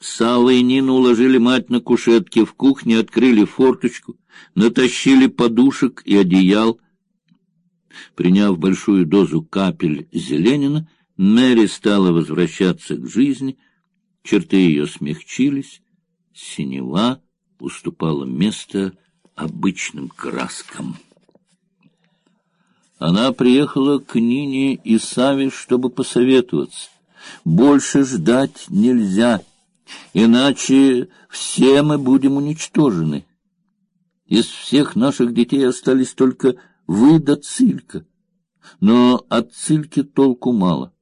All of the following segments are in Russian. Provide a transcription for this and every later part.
Сава и Нина уложили мать на кушетке в кухне, открыли форточку, натащили подушек и одеял. Приняв большую дозу капель зеленина, Мэри стала возвращаться к жизни, черты ее смягчились, синева уступала место обычным краскам. Она приехала к Нине и Саве, чтобы посоветоваться. Больше ждать нельзя, иначе все мы будем уничтожены. Из всех наших детей остались только вы да Цилька. Но от Цильки толку мало.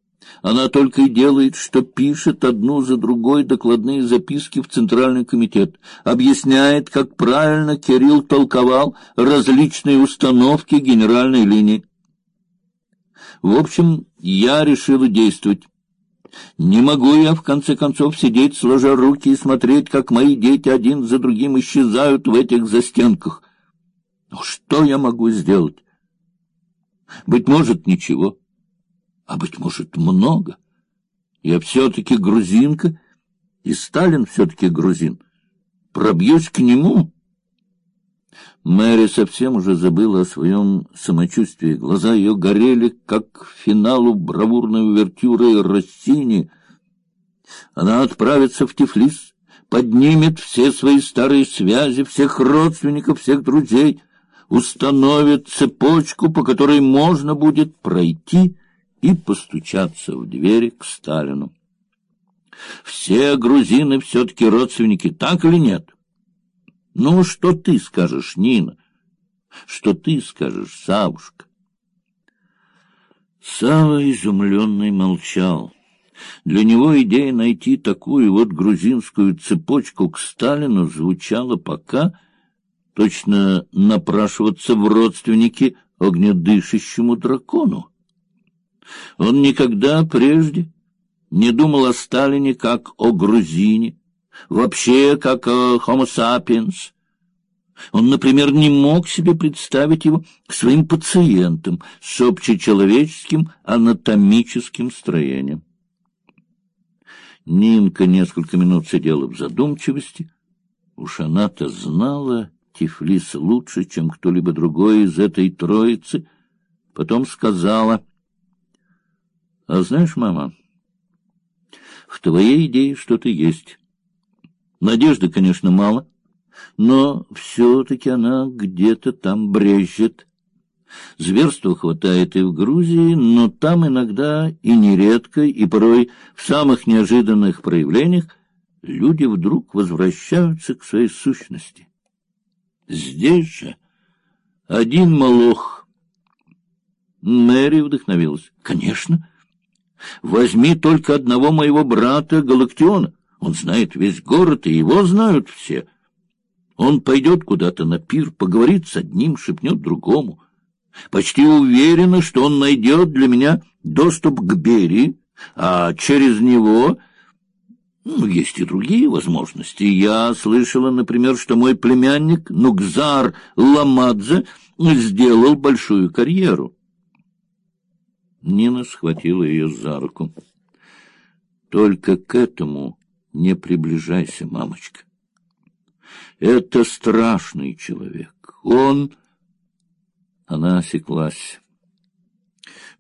Она только и делает, что пишет одну за другой докладные записки в Центральный комитет, объясняет, как правильно Кирилл толковал различные установки генеральной линии. В общем, я решила действовать. Не могу я, в конце концов, сидеть, сложа руки и смотреть, как мои дети один за другим исчезают в этих застенках. Ну, что я могу сделать? Быть может, ничего, а, быть может, много. Я все-таки грузинка, и Сталин все-таки грузин. Пробьюсь к нему Мэри совсем уже забыла о своем самочувствии. Глаза ее горели, как к финалу бравурной увертюры Россини. Она отправится в Тифлис, поднимет все свои старые связи, всех родственников, всех друзей, установит цепочку, по которой можно будет пройти и постучаться в двери к Сталину. Все грузины все-таки родственники, так или нет? Ну, что ты скажешь, Нина? Что ты скажешь, Савушка? Сава изумленный молчал. Для него идея найти такую вот грузинскую цепочку к Сталину звучала пока точно напрашиваться в родственники огнедышащему дракону. Он никогда прежде не думал о Сталине как о грузине, вообще как э, Homo sapiens. Он, например, не мог себе представить его своим пациентом с общечеловеческим анатомическим строением. Нинка несколько минут сидела в задумчивости. Уж она-то знала Тифлис лучше, чем кто-либо другой из этой троицы. Потом сказала, — А знаешь, мама, в твоей идее что-то есть. Надежды, конечно, мало, но все-таки она где-то там брежет. Зверства хватает и в Грузии, но там иногда и нередко, и порой в самых неожиданных проявлениях люди вдруг возвращаются к своей сущности. Здесь же один молох. Мэри вдохновилась. Конечно. Возьми только одного моего брата Галактиона. Он знает весь город, и его знают все. Он пойдет куда-то на пир, поговорит с одним, шепнет другому. Почти уверена, что он найдет для меня доступ к Берии, а через него... Ну, есть и другие возможности. Я слышала, например, что мой племянник Нукзар Ламадзе сделал большую карьеру. Нина схватила ее за руку. Только к этому не приближайся, мамочка. Это страшный человек. Он... Она осеклась.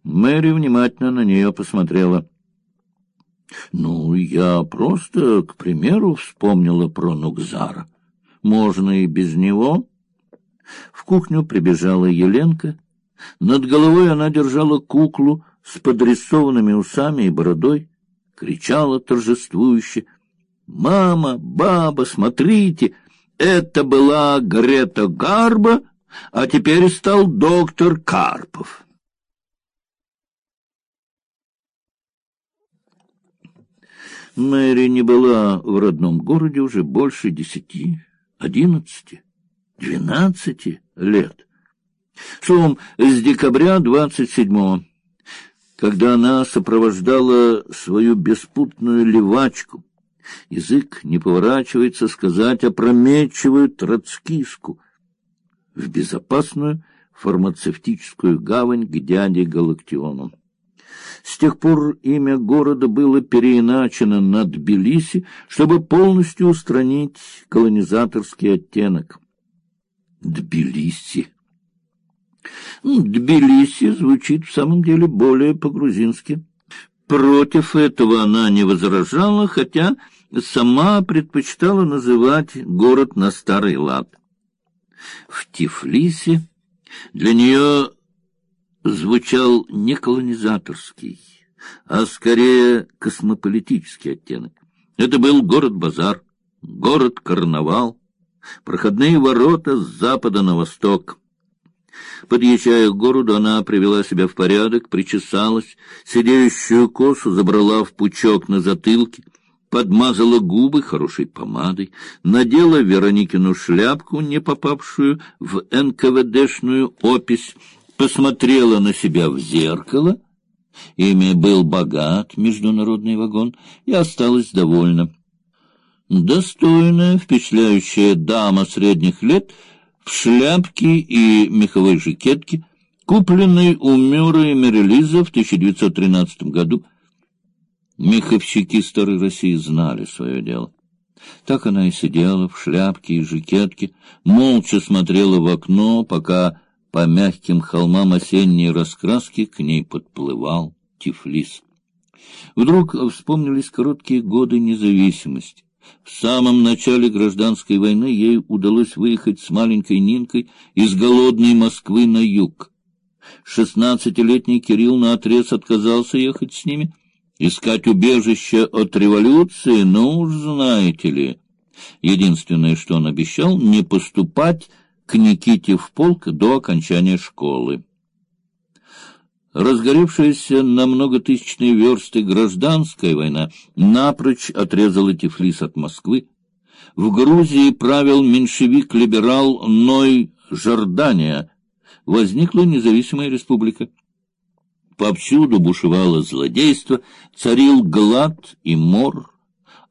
Мэри внимательно на нее посмотрела. Ну, я просто, к примеру, вспомнила про Нукзара. Можно и без него. В кухню прибежала Еленка. Над головой она держала куклу с подрисованными усами и бородой, кричала торжествующе — «Мама, баба, смотрите, это была Грета Гарба, а теперь стал доктор Карпов». Мэри не была в родном городе уже больше десяти, одиннадцати, двенадцати лет. Словом, с декабря двадцать седьмого, когда она сопровождала свою беспутную левачку Язык не поворачивается сказать опрометчивую троцкиску в безопасную фармацевтическую гавань к дяде Галактиону. С тех пор имя города было переиначено на Тбилиси, чтобы полностью устранить колонизаторский оттенок. Тбилиси. Тбилиси звучит в самом деле более по-грузински. Против этого она не возражала, хотя сама предпочитала называть город на старый лад. В Тифлисе для нее звучал не колонизаторский, а скорее космополитический оттенок. Это был город-базар, город-карнавал, проходные ворота с запада на восток. Подъезжая к городу, она привела себя в порядок, причесалась, сидеющую косу забрала в пучок на затылке, подмазала губы хорошей помадой, надела Вероникину шляпку, не попавшую в НКВДшную опись, посмотрела на себя в зеркало. Ими был богат международный вагон и осталась довольна. Достойная, впечатляющая дама средних лет — в шляпке и меховой жакетке, купленной у Мюра и Мерилиза в 1913 году. Меховщики Старой России знали свое дело. Так она и сидела в шляпке и жакетке, молча смотрела в окно, пока по мягким холмам осенней раскраски к ней подплывал Тифлис. Вдруг вспомнились короткие годы независимости. В самом начале гражданской войны ей удалось выехать с маленькой Нинкой из голодной Москвы на юг. Шестнадцатилетний Кирилл наотрез отказался ехать с ними, искать убежище от революции, ну уж знаете ли. Единственное, что он обещал, не поступать к Никите в полк до окончания школы. Разгоревшаяся на многотысячные версты гражданская война напрочь отрезала Тифлис от Москвы. В Грузии правил меньшевик-либерал Ной Жордания. Возникла независимая республика. Повсюду бушевало злодейство, царил глад и мор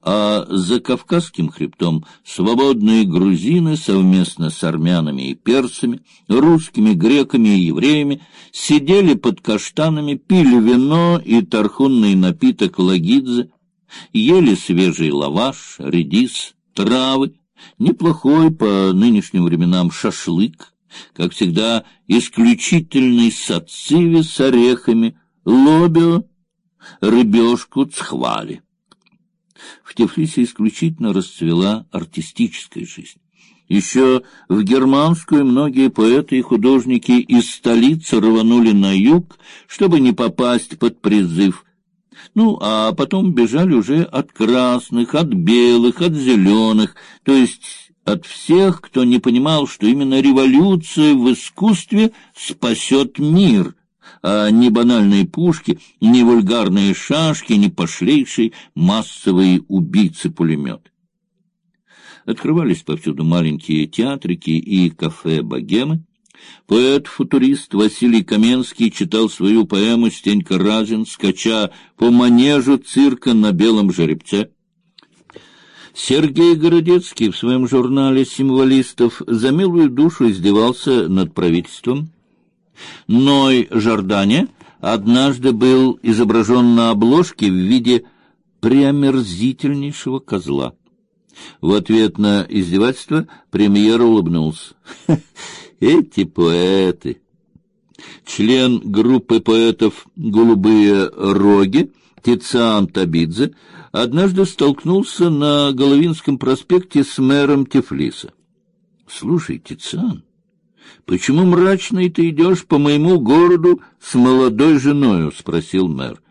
а за Кавказским хребтом свободные грузины совместно с армянами и персами, русскими, греками и евреями сидели под каштанами, пили вино и тархунный напиток лагидзе, ели свежий лаваш, редис, травы, неплохой по нынешним временам шашлык, как всегда исключительный сациви с орехами, лобио, рыбешку, цхвали. В Тифлисе исключительно расцвела артистическая жизнь. Еще в германскую многие поэты и художники из столицы рванули на юг, чтобы не попасть под призыв. Ну, а потом бежали уже от красных, от белых, от зеленых, то есть от всех, кто не понимал, что именно революция в искусстве спасет мир — а ни банальные пушки, ни вульгарные шашки, ни пошлейшие массовые убийцы-пулеметы. Открывались повсюду маленькие театрики и кафе-богемы. Поэт-футурист Василий Каменский читал свою поэму «Стенька Разин», скача по манежу цирка на белом жеребце. Сергей Городецкий в своем журнале «Символистов» за милую душу издевался над правительством, Ной Жордане однажды был изображен на обложке в виде преомерзительнейшего козла. В ответ на издевательство премьер улыбнулся. Эти поэты. Член группы поэтов «Голубые роги» Тициан Табидзе однажды столкнулся на Головинском проспекте с мэром Тифлиса. — Слушай, Тициан, Почему мрачный ты идешь по моему городу с молодой женою? — спросил мэр.